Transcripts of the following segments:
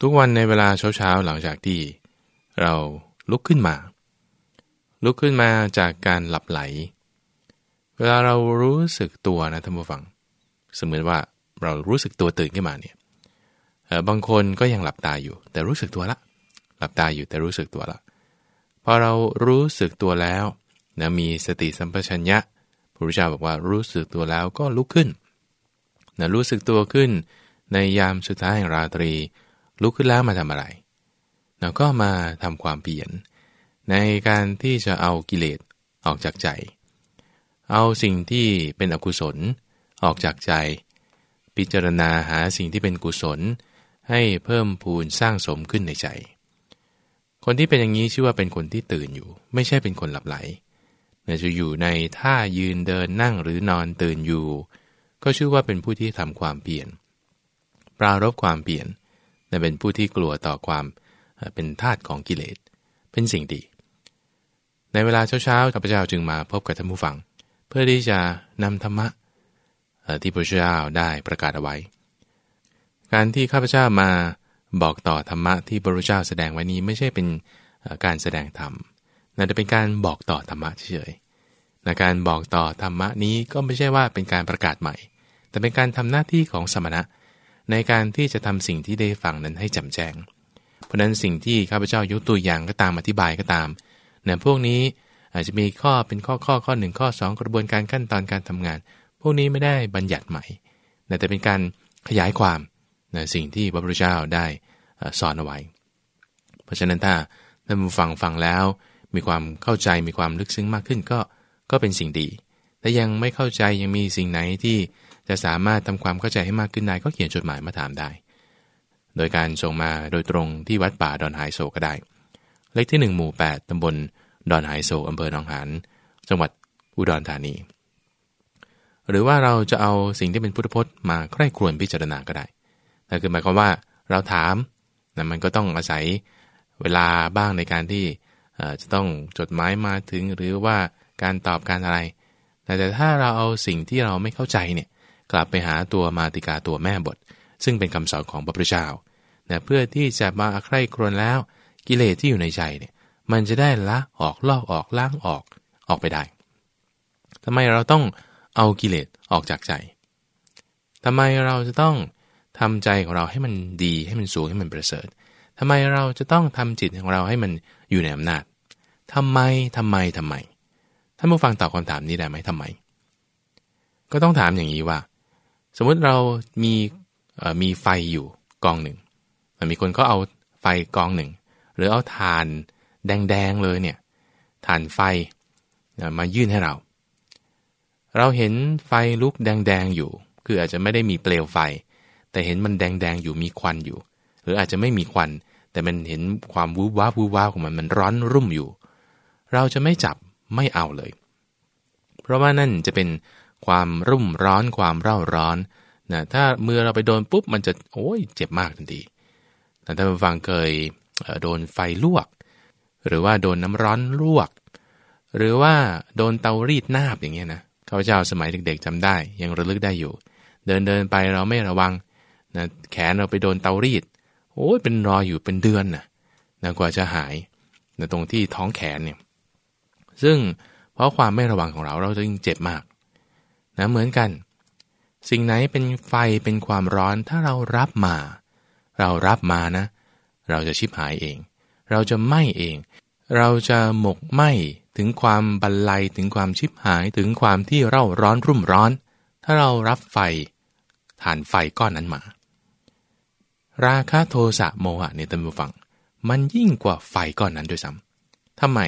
ทุกวันในเวลาเช้าๆหลังจากที่ เราลุกขึ้นมา ลุกขึ้นมาจากการหลับไหล เวลาเรารู้สึกตัวนะท่านผู้ฟัง สมมติว่าเรารู้สึกตัวตื่นขึ้นมาเนี่ยบางคนก็ยังหลับตาอยู่ แต่รู้สึกตัวละ หลับตาอยู่แต่รู้สึกตัวละพอเรารู้สึกตัวแล้วนะมีสติสัมปชัญญะพระพุทธเจ้าบอกว่ารู้สึกตัวแล้วก็ลุกขึ้นนะรู้สึกตัวขึ้นในยามสุดท้ายแห่งราตรี ลุกขึ้นแล้วมาทำอะไรเราก็มาทำความเปลี่ยน ในการที่จะเอากิเลสออกจากใจ เอาสิ่งที่เป็นอกุศลออกจากใจ พิจารณาหาสิ่งที่เป็นกุศล ให้เพิ่มพูนสร้างสมขึ้นในใจ คนที่เป็นอย่างนี้ชื่อว่าเป็นคนที่ตื่นอยู่ ไม่ใช่เป็นคนหลับไหลจะอยู่ในท่ายืนเดินนั่งหรือนอนตื่นอยู่ ก็ชื่อว่าเป็นผู้ที่ทำความเปลี่ยน ปรารบความเปลี่ยน เป็นผู้ที่กลัวต่อความเป็นธาตุของกิเลส เป็นสิ่งดี ในเวลาเช้าๆข้าพเจ้าจึงมาพบกับท่านผู้ฟัง เพื่อที่จะนำธรรมะที่พระเจ้าได้ประกาศเอาไว้ การที่ข้าพเจ้ามาบอกต่อธรรมะที่พระพุทธเจ้าแสดงไว้นี้ไม่ใช่เป็นการแสดงธรรมน่าจะเป็นการบอกต่อธรรมะเฉยๆในการบอกต่อธรรมะนี้ก็ไม่ใช่ว่าเป็นการประกาศใหม่ แต่เป็นการทำหน้าที่ของสมณะ ในการที่จะทำสิ่งที่ได้ฟังนั้นให้แจ่มแจ้ง เพราะนั้นสิ่งที่ข้าพเจ้ายกตัวอย่างก็ตามอธิบายก็ตามเนี่ยพวกนี้อาจจะมีข้อเป็นข้อข้อข้อหนึ่งข้อ 2 กระบวนการขั้นตอนการทำงาน พวกนี้ไม่ได้บัญญัติใหม่ แต่เป็นการขยายความในสิ่งที่พระพุทธเจ้าได้สอนเอาไว้ เพราะฉะนั้นถ้าท่านผู้ฟังฟังแล้ว มีความเข้าใจมีความลึกซึ้งมากขึ้นก็ก็เป็นสิ่งดี แต่ยังไม่เข้าใจยังมีสิ่งไหนที่ จะสามารถทำความเข้าใจให้มากขึ้นได้ก็เขียนจดหมายมาถามได้ โดยการส่งมาโดยตรงที่วัดป่าดอนหายโศก็ได้ เลขที่ 1 หมู่ 8ตำบลดอนหายโศอำเภอหนองหานจังหวัดอุดรธานี หรือว่าเราจะเอาสิ่งที่เป็นพุทธพจน์มาใคร่ครวญพิจารณาก็ได้แต่คือหมายความว่าเราถามนะมันก็ต้องอาศัยเวลาบ้างในการที่จะต้องจดหมายมาถึงหรือว่าการตอบการอะไร แต่ถ้าเราเอาสิ่งที่เราไม่เข้าใจเนี่ย กลับไปหาตัวมาติกาตัวแม่บท ซึ่งเป็นคำสอนของพระพุทธเจ้านะเพื่อที่จะมาใคร่ครวญแล้วกิเลสที่อยู่ในใจเนี่ยมันจะได้ละออกลอกออกล้างออกออกไปได้ทำไมเราต้องเอากิเลสออกจากใจทำไมเราจะต้องทำใจของเราให้มันดีให้มันสูงให้มันประเสริฐทำไมเราจะต้องทำจิตของเราให้มันอยู่ในอำนาจทำไมทำไมทำไมท่านผู้ฟังตอบคำถามนี้ได้ไหมทำไม ก็ต้องถามอย่างนี้ว่า สมมุติเรามีมีไฟอยู่กองหนึ่งมีคนก็เอาไฟกองหนึ่ง หรือเอาถ่านแดงๆเลยเนี่ยถ่านไฟมายื่นให้เรา เราเห็นไฟลุกแดงๆอยู่ คืออาจจะไม่ได้มีเปลวไฟ แต่เห็นมันแดงๆอยู่มีควันอยู่ หรืออาจจะไม่มีควัน แต่มันเห็นความวูบวาบวูบวาของมันมันร้อนรุ่มอยู่ เราจะไม่จับไม่เอาเลย เพราะว่านั่นจะเป็น ความรุ่มร้อนความเร่าร้อนนะถ้ามือเราไปโดนปุ๊บมันจะโอ้ยเจ็บมากทันทีแต่ถ้าฟังเคยโดนไฟลวก หรือว่าโดนน้ำร้อนลวก หรือว่าโดนเตารีดนาบอย่างเงี้ยนะข้าพเจ้าสมัยเด็กๆจำได้ ยังระลึกได้อยู่ เดินเดินไปเราไม่ระวังนะแขนเราไปโดนเตารีดโอ้ยเป็นรอยอยู่เป็นเดือนนะนะกว่าจะหายนะตรงที่ท้องแขนเนี่ยซึ่งเพราะความไม่ระวังของเราเราจะยิ่งเจ็บมาก นะเหมือนกัน สิ่งไหนเป็นไฟเป็นความร้อนถ้าเรารับมา เรารับมานะ เราจะชิบหายเอง เราจะไหม้เอง เราจะหมกไหม้ถึงความบันไลถึงความชิบหายถึงความที่เราร้อนรุ่มร้อน ถ้าเรารับไฟฐานไฟก้อนนั้นมา ราคะโทสะโมหะเนี่ยท่านผู้ฟัง มันยิ่งกว่าไฟก้อนนั้นด้วยซ้ำทำไม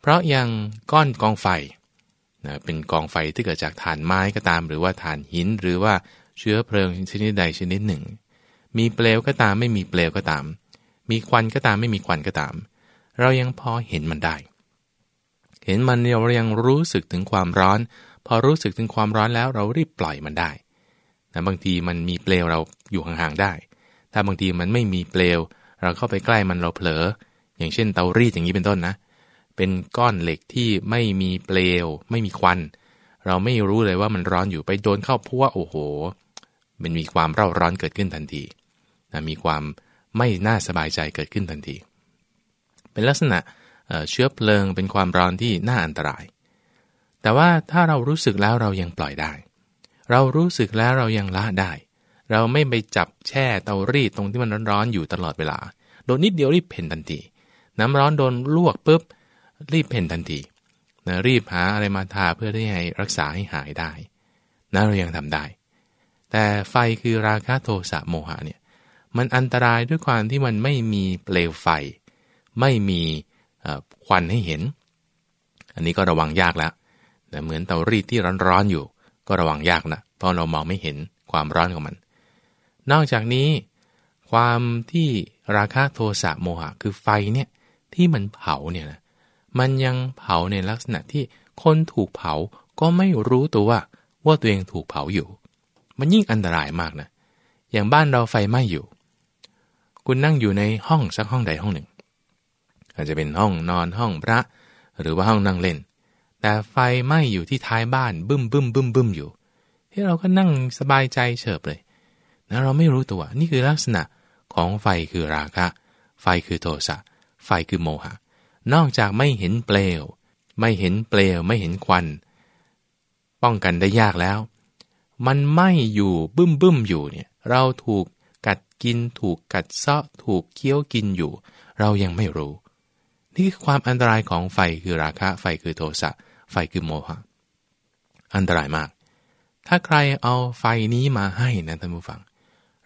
เพราะยังก้อนกองไฟ นะเป็นกองไฟที่เกิดจากถ่านไม้ก็ตาม หรือว่าถ่านหิน หรือว่าเชื้อเพลิงชนิดใดชนิดหนึ่ง มีเปลวก็ตามไม่มีเปลวก็ตาม มีควันก็ตามไม่มีควันก็ตาม เรายังพอเห็นมันได้ เห็นมันเรายังรู้สึกถึงความร้อน พอรู้สึกถึงความร้อนแล้วเรารีบปล่อยมันได้นะบางทีมันมีเปลวเราอยู่ห่างๆได้ ถ้าบางทีมันไม่มีเปลว เราเข้าไปใกล้มันเราเผลอ อย่างเช่นเตารีดอย่างนี้เป็นต้นนะเเป็นก้อนเหล็กที่ไม่มีเปลว ไม่มีควัน เราไม่รู้เลยว่ามันร้อนอยู่ไปโดนเข้าพวโอ้โห มันมีความเร่าร้อนเกิดขึ้นทันทีนะมีความไม่น่าสบายใจเกิดขึ้นทันที เป็นลักษณะเชื้อเพลิงเป็นความร้อนที่น่าอันตราย แต่ว่าถ้าเรารู้สึกแล้วเรายังปล่อยได้ เรารู้สึกแล้วเรายังละได้ เราไม่ไปจับแช่เตารีดตรงที่มันร้อนๆอยู่ตลอดเวลา โดนนิดเดียวรีบเพ่นทันที น้ำร้อนโดนลวกปุ๊บ รีบเพ่นทันทีนะรีบหาอะไรมาทาเพื่อที่ให้รักษาให้หายได้นะเรายังทำได้ แต่ไฟคือราคะโทสะโมหะเนี่ยมันอันตรายด้วยความที่มันไม่มีเปลวไฟ ไม่มีควันให้เห็น อันนี้ก็ระวังยากแล้วแต่เหมือนเตารีดที่ร้อนๆอยู่ ก็ระวังยากนะเพราะเรามองไม่เห็นความร้อนของมัน นอกจากนี้ ความที่ราคะโทสะโมหะคือไฟเนี่ยที่มันเผาเนี่ยนะ มันยังเผาในลักษณะที่คนถูกเผาก็ไม่รู้ตัวว่าว่าตัวเองถูกเผาอยู่ มันยิ่งอันตรายมากนะ อย่างบ้านเราไฟไหม้อยู่ คุณนั่งอยู่ในห้องสักห้องใดห้องหนึ่ง อาจจะเป็นห้องนอนห้องพระ หรือว่าห้องนั่งเล่น แต่ไฟไหม้อยู่ที่ท้ายบ้านบึ้มบึ้มบึ้มบึ้มอยู่ที่เราก็นั่งสบายใจเฉิบเลยนะเราไม่รู้ตัว นี่คือลักษณะของไฟคือราคะ ไฟคือโทสะ ไฟคือโมหะ นอกจากไม่เห็นเปลว ไม่เห็นเปลวไม่เห็นควัน ป้องกันได้ยากแล้ว มันไม่อยู่บึ้มบึ้มอยู่เนี่ยเราถูกกัดกินถูกกัดเซาะถูกเคี้ยวกินอยู่ เรายังไม่รู้ นี่คือความอันตรายของไฟคือราคะ ไฟคือโทสะไฟคือโมหะ อันตรายมาก ถ้าใครเอาไฟนี้มาให้นะท่านผู้ฟัง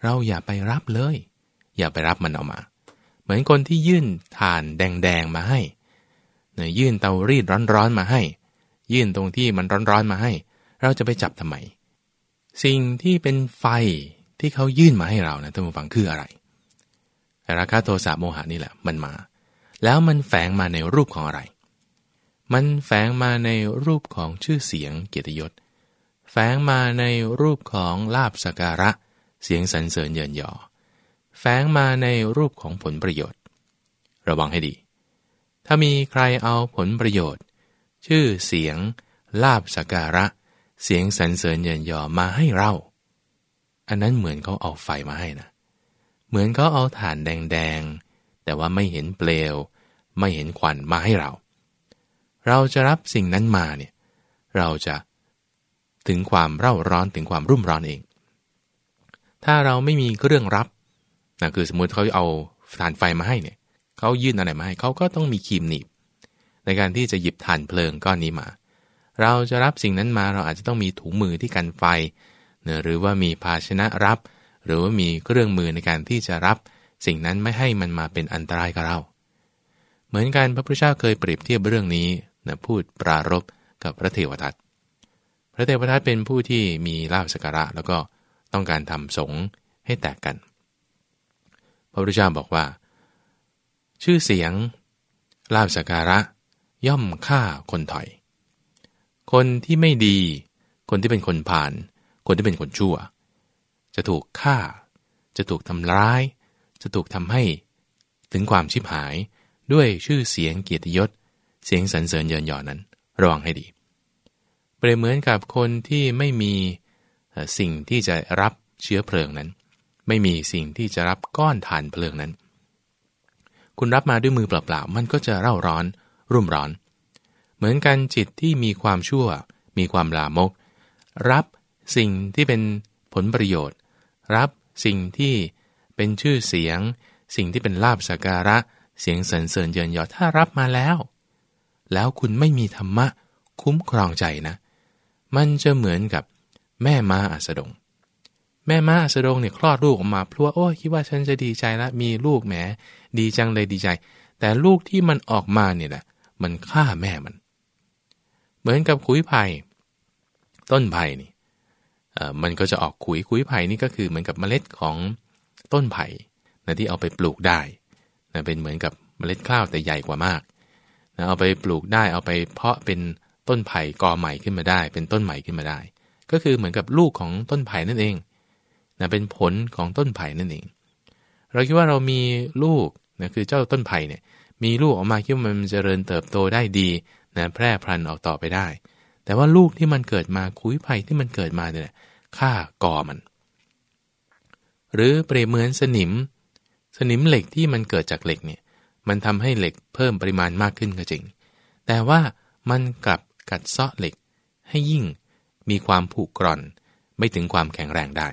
เราอย่าไปรับเลย อย่าไปรับมันเอามา เหมือนคนที่ยื่นถ่านแดงๆมาให้เนี่ยยื่นเตารีดร้อนๆมาให้ ยื่นตรงที่มันร้อนๆมาให้ เราจะไปจับทำไม สิ่งที่เป็นไฟที่เขายื่นมาให้เรานะท่านผู้ฟังคืออะไรราคาโทสะโมหะนี่แหละมันมา แล้วมันแฝงมาในรูปของอะไร มันแฝงมาในรูปของชื่อเสียงเกียรติยศ แฝงมาในรูปของลาบสการะ เสียงสรรเสริญเยินยอ ฝงมาในรูปของผลประโยชน์ ระวังให้ดี ถ้ามีใครเอาผลประโยชน์ ชื่อเสียง ลาบสัการะ เสียงสรรเสริญเยินยอมาให้เรา อันนั้นเหมือนเขาเอาไฟมาให้นะ เหมือนเขาเอาถ่านแดงๆ แต่ว่าไม่เห็นเปลว ไม่เห็นควันมาให้เรา เราจะรับสิ่งนั้นมาเนี่ย เราจะถึงความเร่าร้อนถึงความรุ่มร้อนเอง ถ้าเราไม่มีเครื่องรับ นะคือสมมติเขาเอาฐานไฟมาให้เนี่ยเขายื่นอะไรมาให้เขาก็ต้องมีครีมหนีบ ในการที่จะหยิบถ่านเพลิงก้อนนี้มา เราจะรับสิ่งนั้นมาเราอาจจะต้องมีถุงมือที่กันไฟเนะหรือว่ามีภาชนะรับ หรือว่ามีเครื่องมือในการที่จะรับสิ่งนั้นไม่ให้มันมาเป็นอันตรายกับเรา เหมือนกันพระพุทธเจ้าเคยเปรียบเทียบเรื่องนี้นะพูดปรารบกับพระเทวทัตพระเทวทัตเป็นผู้ที่มีลาบสการะ แล้วก็ต้องการทำสงให้แตกกัน ระพุทธเจ้าบอกว่า ชื่อเสียง ลาบสการะ ย่อมฆ่าคนถอย คนที่ไม่ดี คนที่เป็นคนผ่าน คนที่เป็นคนชั่ว จะถูกฆ่า จะถูกทำร้าย จะถูกทำให้ ถึงความชิบหายด้วยชื่อเสียงเกียรติยศ เสียงสรรเสริญเยินยอนั้น ระวังให้ดี เปรียบเหมือนกับคนที่ไม่มีสิ่งที่จะรับเชื้อเพลิงนั้น ไม่มีสิ่งที่จะรับก้อนฐานเพลิงนั้น คุณรับมาด้วยมือเปล่าๆ มันก็จะเร่าร้อน รุ่มร้อน เหมือนกันจิตที่มีความชั่ว มีความลามก รับสิ่งที่เป็นผลประโยชน์ รับสิ่งที่เป็นชื่อเสียง สิ่งที่เป็นลาบสักการะ เสียงสรรเสริญเยินยอถ้ารับมาแล้ว แล้วคุณไม่มีธรรมะคุ้มครองใจนะ มันจะเหมือนกับแม่ม้าอัสดง แม่ม้าสะดงเนี่ยคลอดลูกออกมาพลัวโอ้คิดว่าฉันจะดีใจล้วมีลูกแหมดีจังเลยดีใจ แต่ลูกที่มันออกมาเนี่ยแหละมันฆ่าแม่มัน เหมือนกับขุยไผ่ต้นไผ่นี่เอ่อมันก็จะออกขุยขุยไผ่นี่ก็คือเหมือนกับเมล็ดของต้นไผ่นะที่เอาไปปลูกได้นะเป็นเหมือนกับเมล็ดข้าวแต่ใหญ่กว่ามากนะเอาไปปลูกได้เอาไปเพาะเป็นต้นไผ่กอใหม่ขึ้นมาได้ เป็นต้นใหม่ขึ้นมาได้ ก็คือเหมือนกับลูกของต้นไผ่นั่นเอง นะเป็นผลของต้นไผ่นั่นเอง เราคิดว่าเรามีลูกนะคือเจ้าต้นไผ่เนี่ยมีลูกออกมาคิดว่ามันเจริญเติบโตได้ดีนะแพร่พันธุ์ออกต่อไปได้ แต่ว่าลูกที่มันเกิดมาคุยไผ่ที่มันเกิดมาเนี่ยฆ่ากอมัน หรือเปรียบเหมือนสนิม สนิมเหล็กที่มันเกิดจากเหล็กเนี่ยมันทำให้เหล็กเพิ่มปริมาณมากขึ้นก็จริง แต่ว่ามันกลับกัดเซาะเหล็กให้ยิ่งมีความผุกร่อน ไม่ถึงความแข็งแรงได้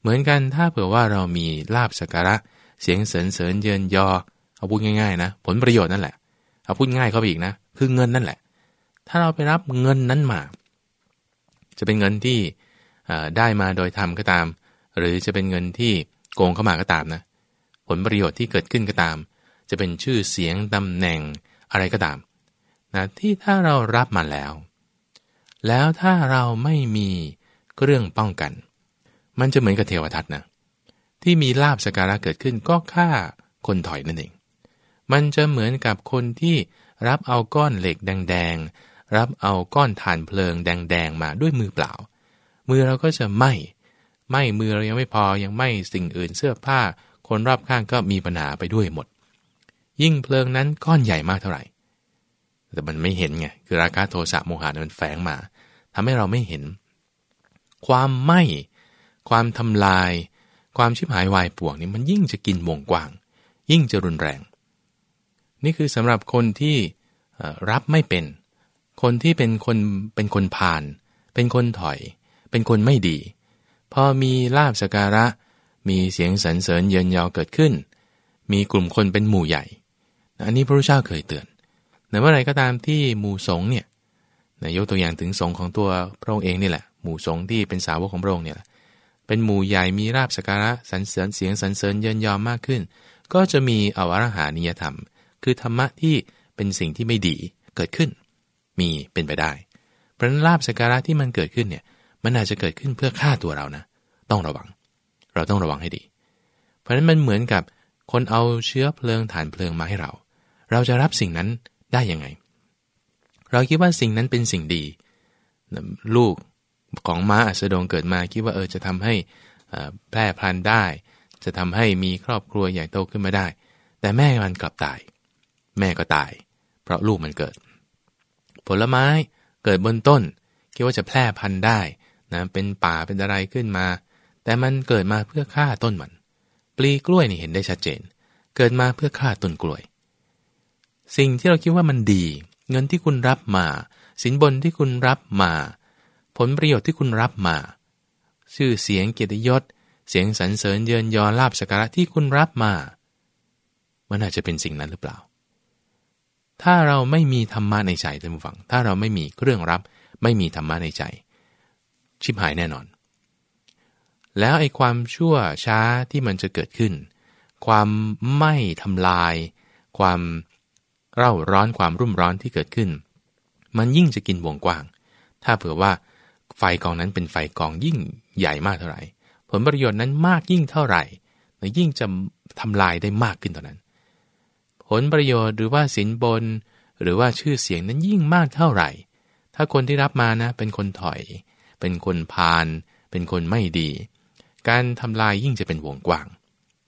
เหมือนกันถ้าเผื่อว่าเรามีลาบสักการะ เสียงเสริญเสริญเยินยอ เอาพูดง่ายๆนะ ผลประโยชน์นั่นแหละ เอาพูดง่ายเข้าไปอีกนะ คือเงินนั่นแหละ ถ้าเราไปรับเงินนั้นมา จะเป็นเงินที่ได้มาโดยทำก็ตาม หรือจะเป็นเงินที่โกงเข้ามาก็ตามนะ ผลประโยชน์ที่เกิดขึ้นก็ตาม จะเป็นชื่อเสียงตำแหน่งอะไรก็ตามนะที่ถ้าเรารับมาแล้ว แล้วถ้าเราไม่มีเครื่องป้องกัน มันจะเหมือนกับเทวทัตนะ ที่มีลาบสการะเกิดขึ้นก็ฆ่าคนถอยนั่นเอง มันจะเหมือนกับคนที่รับเอาก้อนเหล็กแดงๆ รับเอาก้อนถ่านเพลิงแดงๆ มาด้วยมือเปล่า มือเราก็จะไหม้ไหม้มือเรายังไม่พอยังไหม้สิ่งอื่นเสื้อผ้า คนรอบข้างก็มีปัญหาไปด้วยหมด ยิ่งเพลิงนั้นก้อนใหญ่มากเท่าไหร่ แต่มันไม่เห็นไงคือราคาโทสะโมหะมันแฝงมาทำให้เราไม่เห็น ความไหม้ ความทำลาย ความชิบหายวายป่วงนี่มันยิ่งจะกินวงกว้าง ยิ่งจะรุนแรง นี่คือสำหรับคนที่รับไม่เป็น คนที่เป็นคนเป็นคนผ่าน เป็นคนถอย เป็นคนไม่ดี พอมีลาบสการะ มีเสียงสรรเสริญเยินยาวเกิดขึ้น มีกลุ่มคนเป็นหมู่ใหญ่ อันนี้พระพุทธเจ้าเคยเตือนในเมื่อไรก็ตามที่หมู่สงเนี่ยยกตัวอย่างถึงสงของตัวพระองค์เองนี่แหละ หมู่สงที่เป็นสาวกของพระองค์เนี่ย เป็นหมู่ใหญ่มีราบสการะสรรเสริญเสียงสรรเสริญเยินยอมมากขึ้น ก็จะมีอวรหานิยธรรม คือธรรมะที่เป็นสิ่งที่ไม่ดีเกิดขึ้น มีเป็นไปได้เพราะนั้นลาบสการะที่มันเกิดขึ้นเนี่ยมันอาจจะเกิดขึ้นเพื่อฆ่าตัวเรานะ ต้องระวัง เราต้องระวังให้ดี เพราะนั้นมันเหมือนกับคนเอาเชื้อเพลิงฐานเพลิงมาให้เรา เราจะรับสิ่งนั้นได้ยังไง เราคิดว่าสิ่งนั้นเป็นสิ่งดี ลูก ของม้าอัสดงเกิดมาคิดว่าเออจะทำให้แพร่พันธุ์ได้ จะทำให้มีครอบครัวใหญ่โตขึ้นมาได้ แต่แม่มันกลับตาย แม่ก็ตาย เพราะลูกมันเกิด ผลไม้เกิดบนต้น คิดว่าจะแพร่พันธุ์ได้นะเป็นป่าเป็นอะไรขึ้นมา แต่มันเกิดมาเพื่อฆ่าต้นมัน ปลีกล้วยนี่เห็นได้ชัดเจน เกิดมาเพื่อฆ่าต้นกล้วย สิ่งที่เราคิดว่ามันดี เงินที่คุณรับมา สินบนที่คุณรับมา ผลประโยชน์ที่คุณรับมา ชื่อเสียงเกียรติยศ เสียงสรรเสริญเยินยอลาบสการะที่คุณรับมา มันอาจจะเป็นสิ่งนั้นหรือเปล่า ถ้าเราไม่มีธรรมะในใจท่านผู้ฟัง ถ้าเราไม่มีเครื่องรับ ไม่มีธรรมะในใจ ชิบหายแน่นอน แล้วไอ้ความชั่วช้าที่มันจะเกิดขึ้น ความไม่ทำลาย ความเร่าร้อนความรุ่มร้อนที่เกิดขึ้น มันยิ่งจะกินวงกว้าง ถ้าเผื่อว่า ไฟกองนั้นเป็นไฟกองยิ่งใหญ่มากเท่าไหร่ ผลประโยชน์นั้นมากยิ่งเท่าไหร่ยิ่งจะทำลายได้มากขึ้นเท่านั้น ผลประโยชน์หรือว่าสินบน หรือว่าชื่อเสียงนั้นยิ่งมากเท่าไหร่ ถ้าคนที่รับมานะเป็นคนถอย เป็นคนพาลเป็นคนไม่ดี การทำลายยิ่งจะเป็นวงกว้าง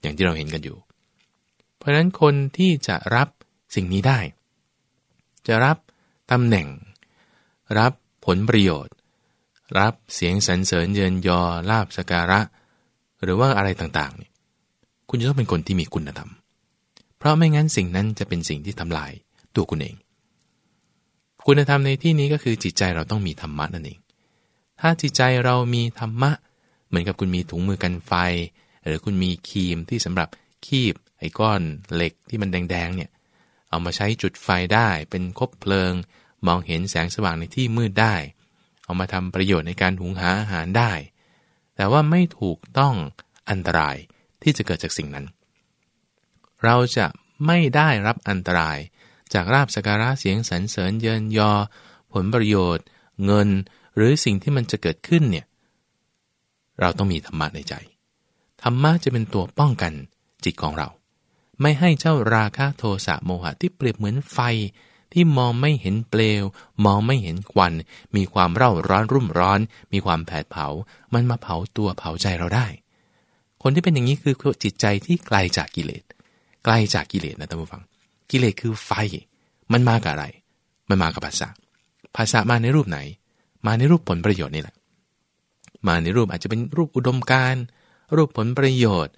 อย่างที่เราเห็นกันอยู่ เพราะฉะนั้นคนที่จะรับสิ่งนี้ได้ จะรับตำแหน่ง รับผลประโยชน์ รับเสียงสรรเสริญเยินยอลาบสการะ หรือว่าอะไรต่างๆเนี่ยคุณจะต้องเป็นคนที่มีคุณธรรม เพราะไม่งั้นสิ่งนั้นจะเป็นสิ่งที่ทำลายตัวคุณเอง คุณธรรมในที่นี้ก็คือจิตใจเราต้องมีธรรมะนั่นเอง ถ้าจิตใจเรามีธรรมะ เหมือนกับคุณมีถุงมือกันไฟ หรือคุณมีครีมที่สำหรับคีบไอ้ก้อนเหล็กที่มันแดงๆเนี่ยเอามาใช้จุดไฟได้เป็นคบเพลิง มองเห็นแสงสว่างในที่มืดได้ เอามาทำประโยชน์ในการหุงหาอาหารได้ แต่ว่าไม่ถูกต้องอันตรายที่จะเกิดจากสิ่งนั้น เราจะไม่ได้รับอันตราย จากราบสการะเสียงสรรเสริญเยินยอ ผลประโยชน์ เงิน หรือสิ่งที่มันจะเกิดขึ้นเนี่ยเราต้องมีธรรมะในใจ ธรรมะจะเป็นตัวป้องกันจิตของเรา ไม่ให้เจ้าราคะโทสะโมหะที่เปรียบเหมือนไฟ ที่มองไม่เห็นเปลว มองไม่เห็นควัน มีความเร่าร้อนรุ่มร้อน มีความแผดเผา มันมาเผาตัวเผาใจเราได้ คนที่เป็นอย่างนี้คือจิตใจที่ไกลจากกิเลสไกลจากกิเลสนะท่านผู้ฟัง กิเลสคือไฟ มันมากับอะไร มันมากับภาษาภาษามาในรูปไหน มาในรูปผลประโยชน์นี่แหละ มาในรูปอาจจะเป็นรูปอุดมการรูปผลประโยชน์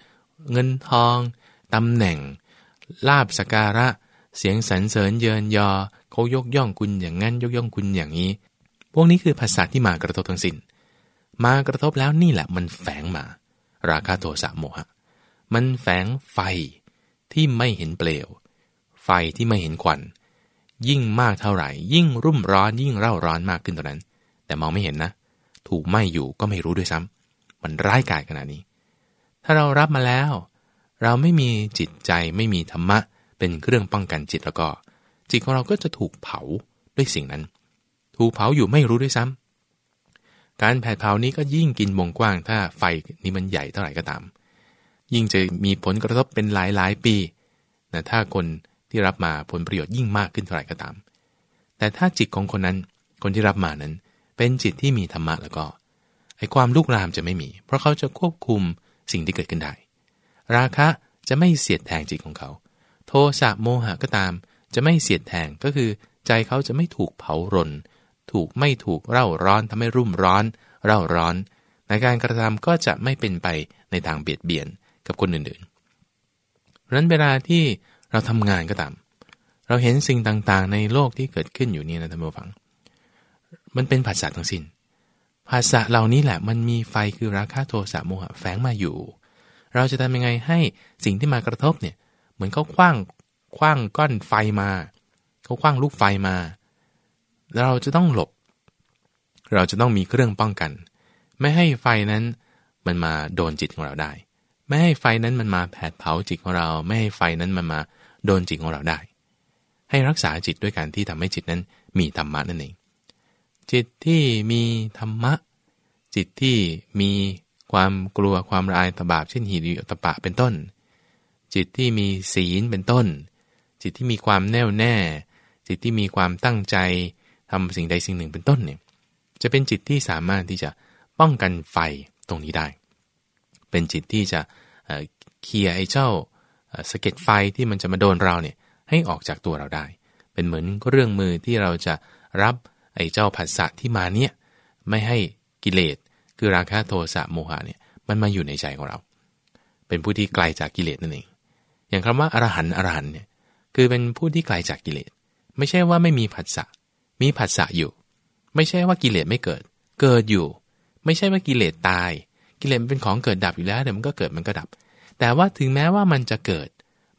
เงินทองตำแหน่งลาบสการะ เสียงสรรเสริญเยินยอเขายกย่องคุณอย่างนั้นยกย่องคุณอย่างนี้ พวกนี้คือภาษาที่มากระทบทั้งสิน้น มากระทบแล้วนี่แหละมันแฝงมา ราคาโทสะโมหะ มันแฝงไฟที่ไม่เห็นเปลว ไฟที่ไม่เห็นควัน ยิ่งมากเท่าไหร่ ยิ่งรุ่มร้อนยิ่งเร่าร้อนมากขึ้นตอนนั้น แต่มองไม่เห็นนะ ถูกไหมอยู่ก็ไม่รู้ด้วยซ้ำมันร้ายกาจขนาดนี้ ถ้าเรารับมาแล้ว เราไม่มีจิตใจไม่มีธรรมะ เป็นเครื่องป้องกันจิตแล้วก็ จิตของเราก็จะถูกเผาด้วยสิ่งนั้น ถูกเผาอยู่ไม่รู้ด้วยซ้ำการแผดเผานี้ก็ยิ่งกินวงกว้าง ถ้าไฟนี้มันใหญ่เท่าไหร่ก็ตาม ยิ่งจะมีผลกระทบเป็นหลายหลายปีนะถ้าคนที่รับมาผลประโยชน์ยิ่งมากขึ้นเท่าไหร่ก็ตาม แต่ถ้าจิตของคนนั้นคนที่รับมานั้น เป็นจิตที่มีธรรมะแล้วก็ไอ้ความลุกรามจะไม่มี เพราะเขาจะควบคุมสิ่งที่เกิดขึ้นได้ ราคะจะไม่เสียดแทงจิตของเขา สะโมหะก็ตาม จะไม่เสียดแทงก็คือ ใจเขาจะไม่ถูกเผารน ถูกไม่ถูกเร่าร้อนทำให้รุ่มร้อน เร่าร้อนในการกระทำก็จะไม่เป็นไปในทางเบียดเบียนกับคนอื่นๆเพราะนั้นเวลาที่เราทำงานก็ตาม เราเห็นสิ่งต่างๆ ในโลกที่เกิดขึ้นอยู่นี่นะท่านผู้ฟัง มันเป็นภาษาทั้งสิน้นภาษาเหล่านี้แหละมันมีไฟคือราคะโทสะโมหะแฝงมาอยู่ เราจะทำยังไงให้สิ่งที่มากระทบเนี่ย เหมือนเขาคว้างคว้างก้อนไฟมาเขาคว้างลูกไฟมา เราจะต้องหลบ เราจะต้องมีเครื่องป้องกัน ไม่ให้ไฟนั้นมันมาโดนจิตของเราได้ ไม่ให้ไฟนั้นมันมาแผดเผาจิตของเรา ไม่ให้ไฟนั้นมันมาโดนจิตของเราได้ ให้รักษาจิตด้วยการที่ทำให้จิตนั้นมีธรรมะนั่นเอง จิตที่มีธรรมะ จิตที่มีความกลัวความละอายตบาปเช่นหิริอตปะเป็นต้น จิตที่มีศีลเป็นต้น จิตที่มีความแน่วแน่ จิตที่มีความตั้งใจทำสิ่งใดสิ่งหนึ่งเป็นต้นเนี่ยจะเป็นจิตที่สามารถที่จะป้องกันไฟตรงนี้ได้ เป็นจิตที่จะเคลียไอ้เจ้าสะเก็ดไฟที่มันจะมาโดนเราเนี่ยให้ออกจากตัวเราได้ เป็นเหมือนเรื่องมือที่เราจะรับไอ้เจ้าผัสสะที่มาเนี่ยไม่ให้กิเลสคือราคะโทสะโมหะเนี่ยมันมาอยู่ในใจของเรา เป็นผู้ที่ไกลจากกิเลสนั่นเอง อย่างคำว่าอรหันต์อรหันต์เนี่ยคือเป็นผู้ที่ไกลจากกิเลส ไม่ใช่ว่าไม่มีผัสสะมีผัสสะอยู่ ไม่ใช่ว่ากิเลสไม่เกิด เกิดอยู่ ไม่ใช่ว่ากิเลสตาย กิเลสเป็นของเกิดดับอยู่แล้วเดี๋ยวมันก็เกิดมันก็ดับ แต่ว่าถึงแม้ว่ามันจะเกิด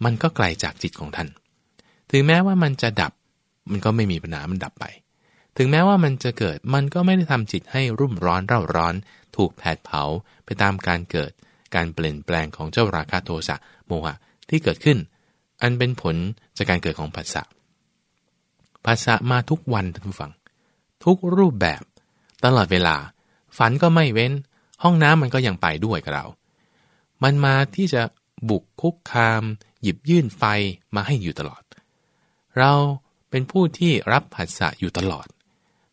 มันก็ไกลจากจิตของท่าน ถึงแม้ว่ามันจะดับ มันก็ไม่มีปัญหามันดับไป ถึงแม้ว่ามันจะเกิดมันก็ไม่ได้ทำจิตให้รุ่มร้อนเร่าร้อน ถูกแผดเผาไปตามการเกิด การเปลี่ยนแปลงของเจ้าราคะโทสะโมหะ ที่เกิดขึ้น อันเป็นผลจากการเกิดของภาษะภาษะมาทุกวันท่านผู้ฟัง ทุกรูปแบบ ตลอดเวลา ฝันก็ไม่เว้น ห้องน้ำมันก็ยังไปด้วยกับเรา มันมาที่จะบุกคุกคาม หยิบยื่นไฟมาให้อยู่ตลอด เราเป็นผู้ที่รับผัสสะอยู่ตลอด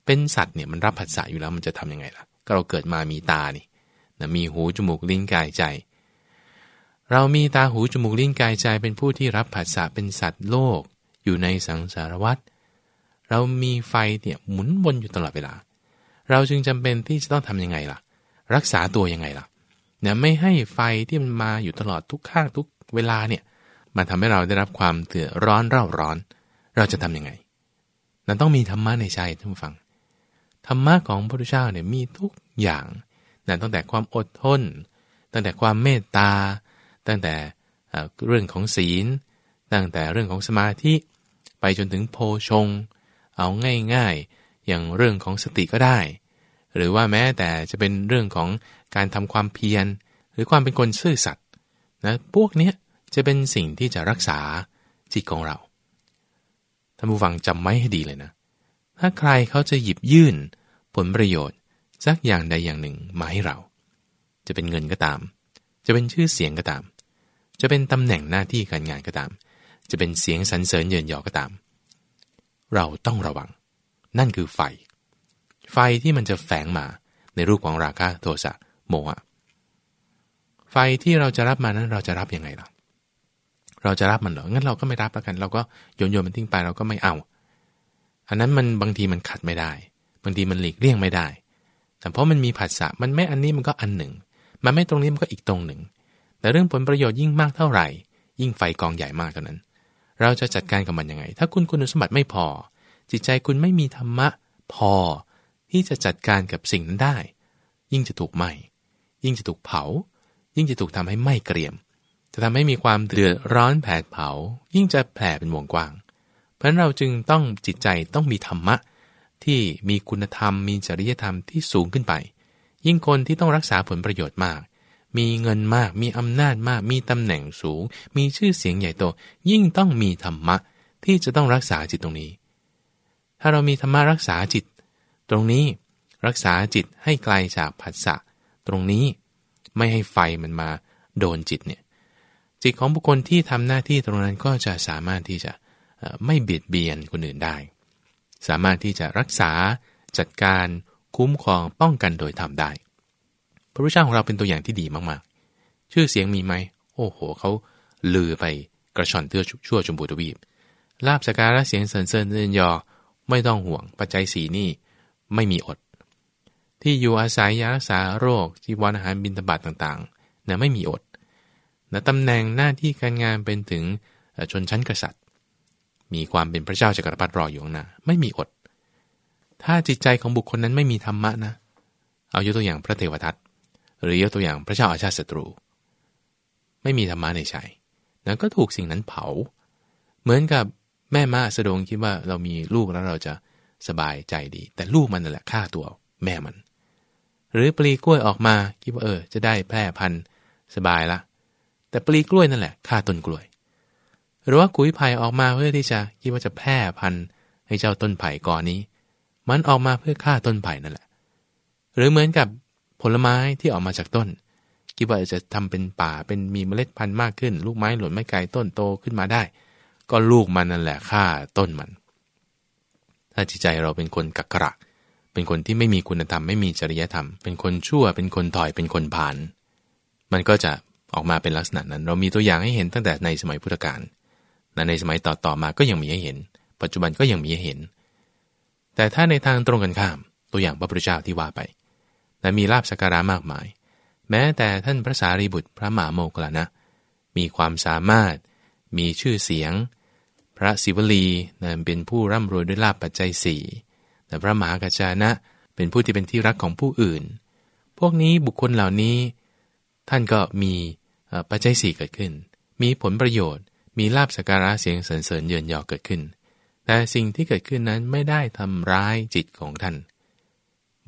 เป็นสัตว์เนี่ยมันรับผัสสะอยู่แล้วมันจะทํำยังไงล่ะ ก็เราเกิดมามีตานี่นะมีหูจมูกลิ้นกายใจ เรามีตาหูจมูกลิ้นกายใจเป็นผู้ที่รับผัสสะเป็นสัตว์โลก อยู่ในสังสารวัฏเรามีไฟเนี่ยหมุนวนอยู่ตลอดเวลา เราจึงจำเป็นที่จะต้องทํำยังไงล่ะ รักษาตัวยังไงล่ะเนี่ยไม่ให้ไฟที่มันมาอยู่ตลอดทุกข้างทุกเวลาเนี่ยมาทำให้เราได้รับความเดือดร้อนเร่าร้อน เราจะทํำยังไงนั่นต้องมีธรรมะในใจท่านผู้ฟังธรรมะของพระพุทธเจ้าเนี่ยมีทุกอย่างนั่นตั้งแต่ความอดทน ตั้งแต่ความเมตตา ตั้งแต่เรื่องของศีล ตั้งแต่เรื่องของสมาธิไปจนถึงโพชง เอาง่ายๆ อย่างเรื่องของสติก็ได้ หรือว่าแม้แต่จะเป็นเรื่องของการทำความเพียร หรือความเป็นคนซื่อสัตย์นะพวกนี้จะเป็นสิ่งที่จะรักษาจิตของเราท่านผู้ฟังจำไว้ให้ดีเลยนะ ถ้าใครเขาจะหยิบยื่นผลประโยชน์สักอย่างใดอย่างหนึ่งมาให้เรา จะเป็นเงินก็ตาม จะเป็นชื่อเสียงก็ตาม จะเป็นตำแหน่งหน้าที่การงานก็ตาม จะเป็นเสียงสรรเสริญเยินยอก็ตาม เราต้องระวัง นั่นคือไฟ ไฟที่มันจะแฝงมาในรูปของราคะโทสะโมหะไฟที่เราจะรับมานั้นเราจะรับยังไงล่ะ เราจะรับมันเหรอ งั้นเราก็ไม่รับแล้วกัน เราก็โยนโยนมันทิ้งไปเราก็ไม่เอา อันนั้นมันบางทีมันขัดไม่ได้ บางทีมันหลีกเลี่ยงไม่ได้ แต่เพราะมันมีผัสสะ มันไม่อันนี้มันก็อันหนึ่ง มันไม่ตรงนี้มันก็อีกตรงหนึ่ง แต่เรื่องผลประโยชน์ยิ่งมากเท่าไหร่ ยิ่งไฟกองใหญ่มากเท่านั้น เราจะจัดการกับมันยังไง ถ้าคุณคุณสมบัติไม่พอ จิตใจคุณไม่มีธรรมะพอ ที่จะจัดการกับสิ่งนั้นได้ ยิ่งจะถูกไหมยิ่งจะถูกเผา ยิ่งจะถูกทำให้ไหม้เกรียม จะทำให้มีความเดือดร้อนแผดเผา ยิ่งจะแผ่เป็นวงกว้าง เพราะเราจึงต้องจิตใจต้องมีธรรมะ ที่มีคุณธรรมมีจริยธรรมที่สูงขึ้นไป ยิ่งคนที่ต้องรักษาผลประโยชน์มาก มีเงินมาก มีอำนาจมาก มีตำแหน่งสูง มีชื่อเสียงใหญ่โต ยิ่งต้องมีธรรมะที่จะต้องรักษาจิตตรงนี้ ถ้าเรามีธรรมะรักษาจิต ตรงนี้รักษาจิตให้ไกลจากผัสสะตรงนี้ไม่ให้ไฟมันมาโดนจิตเนี่ยจิตของบุคคลที่ทำหน้าที่ตรงนั้นก็จะสามารถที่จะไม่เบียดเบียนคนอื่นได้ สามารถที่จะรักษาจัดการคุ้มครองป้องกันโดยทำได้ พระพุทธเจ้าของเราเป็นตัวอย่างที่ดีมากๆ ชื่อเสียงมีไหม โอ้โห เขาลือไปกระชอนเทือชั่วชมพูทวีป ลาบสการะเสียงเสริญเสริญเรินยอ ไม่ต้องห่วง ปัจจัยสีนี่ไม่มีอด ที่อยู่อาศัยยารักษาโรคจีวรอาหารบินตบาตต่างๆนะไม่มีอดนะตำแหน่งหน้าที่การงานเป็นถึงชนชั้นกษัตริย์ มีความเป็นพระเจ้าจักรพรรดิรออยู่ข้างหน้าไม่มีอด ถ้าจิตใจของบุคคลนั้นไม่มีธรรมะนะ เอายกตัวอย่างพระเทวทัต หรือยกตัวอย่างพระเจ้าอาชาติศัตรู ไม่มีธรรมะในใจนั้นก็ถูกสิ่งนั้นเผา เหมือนกับแม่ม้าสะดงคิดว่าเรามีลูกแล้วเราจะสบายใจดี แต่ลูกมันนั่นแหละฆ่าตัวแม่มัน หรือปลีกล้วยออกมาคิดว่าเออ จะได้แพร่พันธุ์สบายละ แต่ปลีกล้วยนั่นแหละฆ่าต้นกล้วย หรือว่ากุ้ยไผ่ออกมาเพื่อที่จะคิดว่าจะแพร่พันธุ์ให้เจ้าต้นไผ่ก่อนนี้ มันออกมาเพื่อฆ่าต้นไผ่นั่นแหละ หรือเหมือนกับ ผลไม้ที่ออกมาจากต้น คิดว่าจะทำเป็นป่าเป็นมีเมล็ดพันธุ์มากขึ้น ลูกไม้หล่นไม้ไกลต้นโตขึ้นมาได้ ก็ลูกมันนั่นแหละฆ่าต้นมัน ถ้าจิตใจเราเป็นคนกักกระเป็นคนที่ไม่มีคุณธรรมไม่มีจริยธรรม เป็นคนชั่วเป็นคนถอยเป็นคนผ่าน มันก็จะออกมาเป็นลักษณะนั้น เรามีตัวอย่างให้เห็นตั้งแต่ในสมัยพุทธกาลและในสมัยต่อๆมาก็ยังมีให้เห็น ปัจจุบันก็ยังมีให้เห็น แต่ถ้าในทางตรงกันข้าม ตัวอย่างพระพุทธเจ้าที่ว่าไป และมีลาบสักการะมากมาย แม้แต่ท่านพระสารีบุตรพระมหาโมกขลานะ มีความสามารถ มีชื่อเสียง พระศิวลีนะเป็นผู้ร่ำรวยด้วยลาบปัจจัยสี่แต่พระมหากัจจานะเป็นผู้ที่เป็นที่รักของผู้อื่น พวกนี้บุคคลเหล่านี้ ท่านก็มีปัจจัยสี่เกิดขึ้น มีผลประโยชน์ มีลาบสการะเสียงสรรเสริญเยินยอเกิดขึ้น แต่สิ่งที่เกิดขึ้นนั้นไม่ได้ทำร้ายจิตของท่าน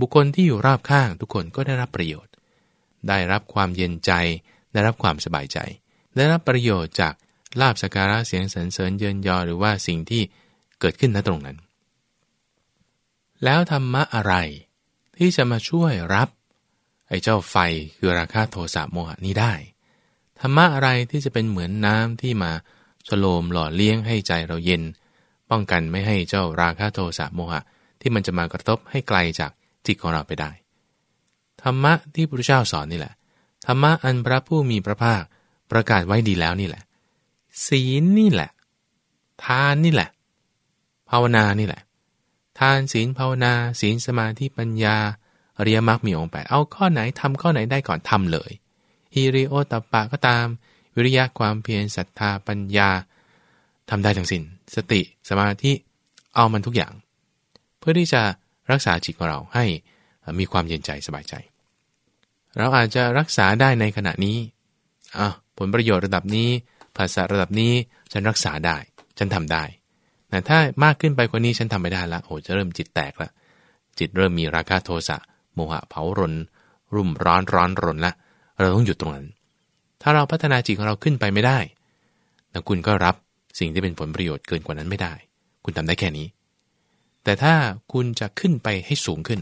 บุคคลที่อยู่รอบข้างทุกคนก็ได้รับประโยชน์ ได้รับความเย็นใจ ได้รับความสบายใจ ได้รับประโยชน์จากลาบสการะเสียงสรรเสริญเยินยอหรือว่าสิ่งที่เกิดขึ้นณตรงนั้น แล้วธรรมะอะไรที่จะมาช่วยรับไอ้เจ้าไฟคือราคาโทสะโมหะนี้ได้ธรรมะอะไรที่จะเป็นเหมือนน้ำที่มาสโลมหล่อเลี้ยงให้ใจเราเย็น ป้องกันไม่ให้เจ้าราคาโทสะโมหะ ที่มันจะมากระทบให้ไกลจาก จิตของเราไปได้ ธรรมะที่พระเจ้าสอนนี่แหละ ธรรมะอันพระผู้มีพระภาคประกาศไว้ดีแล้วนี่แหละ ศีลนี่แหละ ทานนี่แหละ ภาวนานี่แหละ ทานศีลภาวนา ศีลสมาธิปัญญาอริยมรรคมีองค์แปดเอาข้อไหนทำข้อไหนได้ก่อนทำเลยฮิริโอตปะก็ตาม วิริยะความเพียรศรัทธาปัญญาทำได้ทั้งสิน้น สติสมาธิเอามันทุกอย่าง เพื่อที่จะ รักษาจิตของเราให้มีความเย็นใจสบายใจ เราอาจจะรักษาได้ในขณะนี้อะผลประโยชน์ระดับนี้ ภาษาระดับนี้ฉันรักษาได้ ฉันทำได้แต่ถ้ามากขึ้นไปกว่านี้ฉันทำไม่ได้ละโอ้จะเริ่มจิตแตกละจิตเริ่มมีราคะโทสะโมหะเผารน รุ่มร้อนร้อนรนละเราต้องหยุดตรงนั้น ถ้าเราพัฒนาจิตของเราขึ้นไปไม่ได้แล้วคุณก็รับสิ่งที่เป็นผลประโยชน์เกินกว่านั้นไม่ได้ คุณทำได้แค่นี้ แต่ถ้าคุณจะขึ้นไปให้สูงขึ้น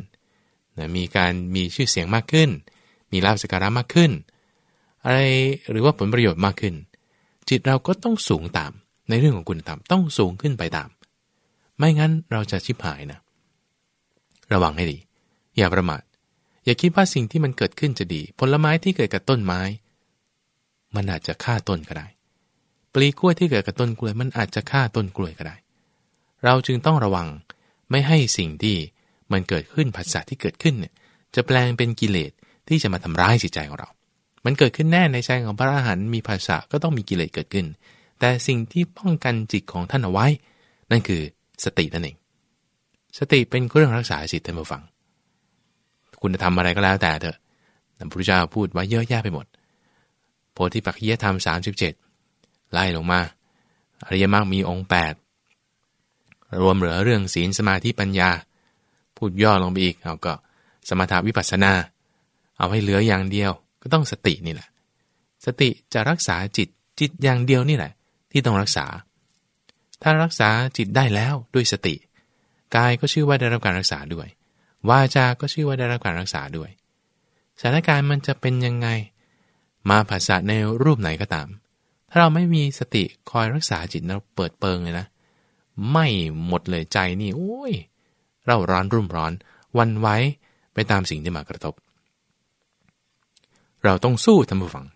นะมีการมีชื่อเสียงมากขึ้น มีลาภสการะมากขึ้น อะไรหรือว่าผลประโยชน์มากขึ้น จิตเราก็ต้องสูงตาม ในเรื่องของคุณธรรมต้องสูงขึ้นไปตาม ไม่งั้นเราจะชิบหายนะ ระวังให้ดี อย่าประมาทอย่าคิดว่าสิ่งที่มันเกิดขึ้นจะดี ผลไม้ที่เกิดกับต้นไม้ มันอาจจะฆ่าต้นก็ได้ ปลีกล้วยที่เกิดกับต้นกล้วย มันอาจจะฆ่าต้นกล้วยก็ได้ เราจึงต้องระวัง ไม่ให้สิ่งที่มันเกิดขึ้นผัสสะที่เกิดขึ้นเนี่ยจะแปลงเป็นกิเลสที่จะมาทำร้ายจิตใจของเรา มันเกิดขึ้นแน่ในใจของพระอรหันต์มีภาษาก็ต้องมีกิเลสเกิดขึ้น แต่สิ่งที่ป้องกันจิตของท่านเอาไว้ นั่นคือสตินั่นเอง สติเป็นเครื่องรักษาจิตท่านผู้ฟัง คุณจะทำอะไรก็แล้วแต่เถอะพระพุทธเจ้าพูดไว้เยอะแยะไปหมด โพธิปักขียธรรมสามสิบเจ็ดไล่ลงมา อริยมรรคมีองค์แปด รวมเหลือเรื่องศีลสมาธิปัญญา พูดย่อลงไปอีกเอาก็สมถาวิปัสสนา เอาให้เหลืออย่างเดียว ก็ต้องสตินี่แหละ สติจะรักษาจิตจิตอย่างเดียวนี่แหละ ที่ต้องรักษา ถ้ารักษาจิตได้แล้วด้วยสติ กายก็ชื่อว่าได้รับการรักษาด้วย วาจาก็ชื่อว่าได้รับการรักษาด้วย สถานการณ์มันจะเป็นยังไง มาภาษาในรูปไหนก็ตาม ถ้าเราไม่มีสติคอยรักษาจิตเราเปิดเปิงเลยนะ ไม่หมดเลยใจนี่โอ้ยเราร้อนรุ่มร้อน วันไว้ไปตามสิ่งที่มากระทบ เราต้องสู้ท่านผู้ฟัง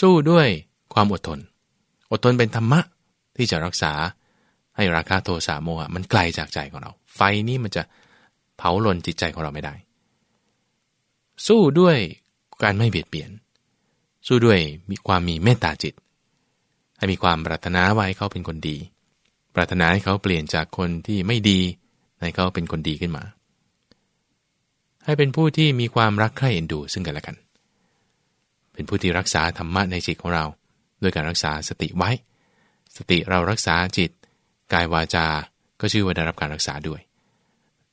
สู้ด้วยความอดทน อดทนเป็นธรรมะที่จะรักษาให้ราคาโทสะโมหะมันไกลจากใจของเรา ไฟนี้มันจะเผาลนจิตใจของเราไม่ได้ สู้ด้วยการไม่เบียดเบียน สู้ด้วยมีความมีเมตตาจิต ให้มีความปรารถนาไว้เขาเป็นคนดี ปรารถนาให้เขาเปลี่ยนจากคนที่ไม่ดีให้เขาเป็นคนดีขึ้นมา ให้เป็นผู้ที่มีความรักใคร่เอ็นดูซึ่งกันและกัน เป็นผู้ที่รักษาธรรมะในจิตของเรา ด้วยการรักษาสติไว้ สติเรารักษาจิต กายวาจา ก็ชื่อว่าได้รับการรักษาด้วย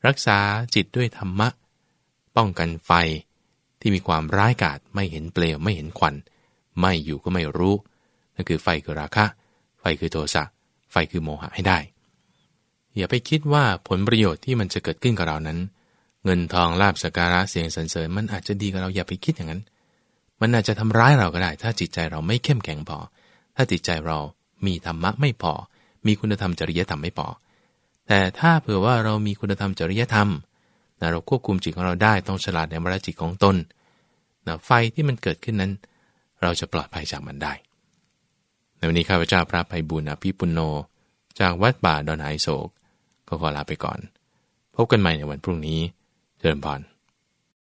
รักษาจิตด้วยธรรมะ ป้องกันไฟที่มีความร้ายกาจไม่เห็นเปลวไม่เห็นควัน ไม่อยู่ก็ไม่รู้นั่นคือไฟคือราคะ ไฟคือโทสะ ไฟคือโมหะให้ได้ อย่าไปคิดว่าผลประโยชน์ที่มันจะเกิดขึ้นกับเรานั้น เงินทองลาบสการะเสียงสรรเสริญ มันอาจจะดีกับเราอย่าไปคิดอย่างนั้น มันอาจจะทำร้ายเราก็ได้ ถ้าจิตใจเราไม่เข้มแข็งพอ ถ้าจิตใจเรามีธรรมะไม่พอ มีคุณธรรมจริยธรรมไม่พอ แต่ถ้าเผื่อว่าเรามีคุณธรรมจริยธรรมนะเราควบคุมจิตของเราได้ต้องฉลาดในมรรจิตของตนนะไฟที่มันเกิดขึ้นนั้น เราจะปลอดภัยจากมันได้ ในวันนี้ข้าพเจ้าพระภัยบุญอภิปุโน จากวัดป่าดอนไฮโศก ก็ขอลาไปก่อน พบกันใหม่ในวันพรุ่งนี้ เจริญพร